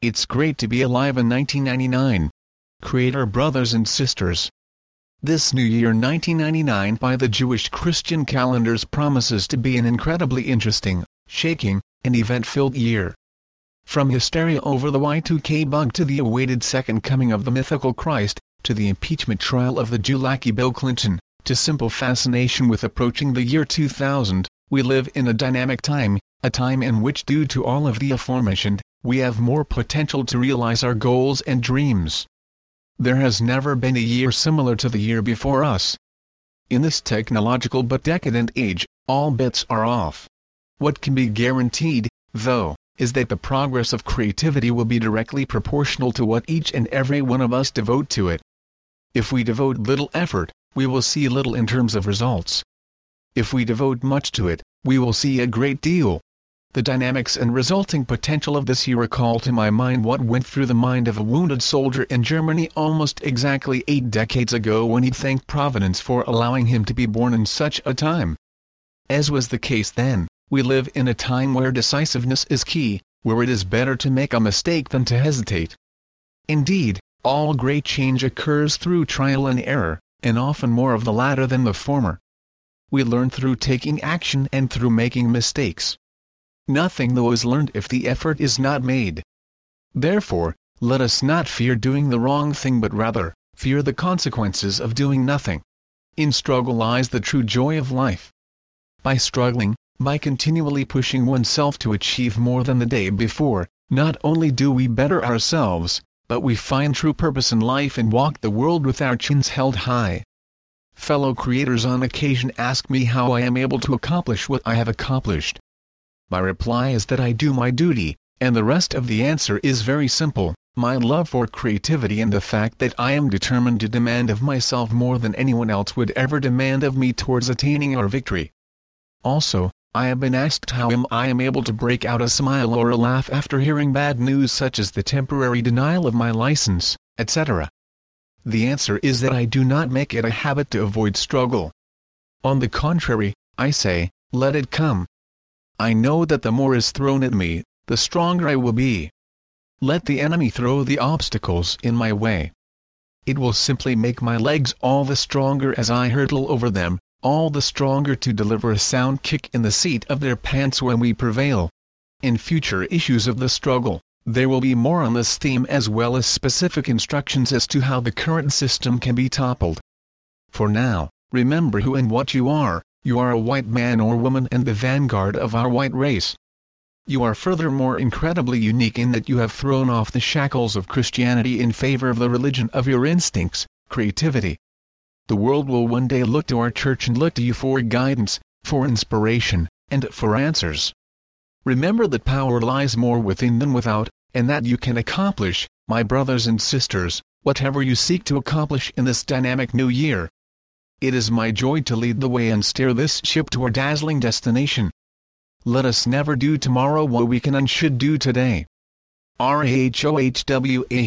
It's great to be alive in 1999. Creator brothers and sisters. This new year 1999 by the Jewish Christian calendars promises to be an incredibly interesting, shaking, and event-filled year. From hysteria over the Y2K bug to the awaited second coming of the mythical Christ, to the impeachment trial of the Jew lackey Bill Clinton, to simple fascination with approaching the year 2000, we live in a dynamic time, a time in which due to all of the aforementioned, we have more potential to realize our goals and dreams. There has never been a year similar to the year before us. In this technological but decadent age, all bets are off. What can be guaranteed, though, is that the progress of creativity will be directly proportional to what each and every one of us devote to it. If we devote little effort, we will see little in terms of results. If we devote much to it, we will see a great deal. The dynamics and resulting potential of this year recall to my mind what went through the mind of a wounded soldier in Germany almost exactly eight decades ago when he thanked Providence for allowing him to be born in such a time. As was the case then, we live in a time where decisiveness is key, where it is better to make a mistake than to hesitate. Indeed, all great change occurs through trial and error, and often more of the latter than the former. We learn through taking action and through making mistakes. Nothing though is learned if the effort is not made. Therefore, let us not fear doing the wrong thing but rather, fear the consequences of doing nothing. In struggle lies the true joy of life. By struggling, by continually pushing oneself to achieve more than the day before, not only do we better ourselves, but we find true purpose in life and walk the world with our chins held high. Fellow creators on occasion ask me how I am able to accomplish what I have accomplished. My reply is that I do my duty, and the rest of the answer is very simple, my love for creativity and the fact that I am determined to demand of myself more than anyone else would ever demand of me towards attaining our victory. Also, I have been asked how am I am able to break out a smile or a laugh after hearing bad news such as the temporary denial of my license, etc. The answer is that I do not make it a habit to avoid struggle. On the contrary, I say, let it come. I know that the more is thrown at me, the stronger I will be. Let the enemy throw the obstacles in my way. It will simply make my legs all the stronger as I hurtle over them, all the stronger to deliver a sound kick in the seat of their pants when we prevail. In future issues of the struggle, there will be more on this theme as well as specific instructions as to how the current system can be toppled. For now, remember who and what you are, you are a white man or woman and the vanguard of our white race. You are furthermore incredibly unique in that you have thrown off the shackles of Christianity in favor of the religion of your instincts, creativity, the world will one day look to our church and look to you for guidance, for inspiration, and for answers. Remember that power lies more within than without, and that you can accomplish, my brothers and sisters, whatever you seek to accomplish in this dynamic new year. It is my joy to lead the way and steer this ship to our dazzling destination. Let us never do tomorrow what we can and should do today. R-A-H-O-H-W-A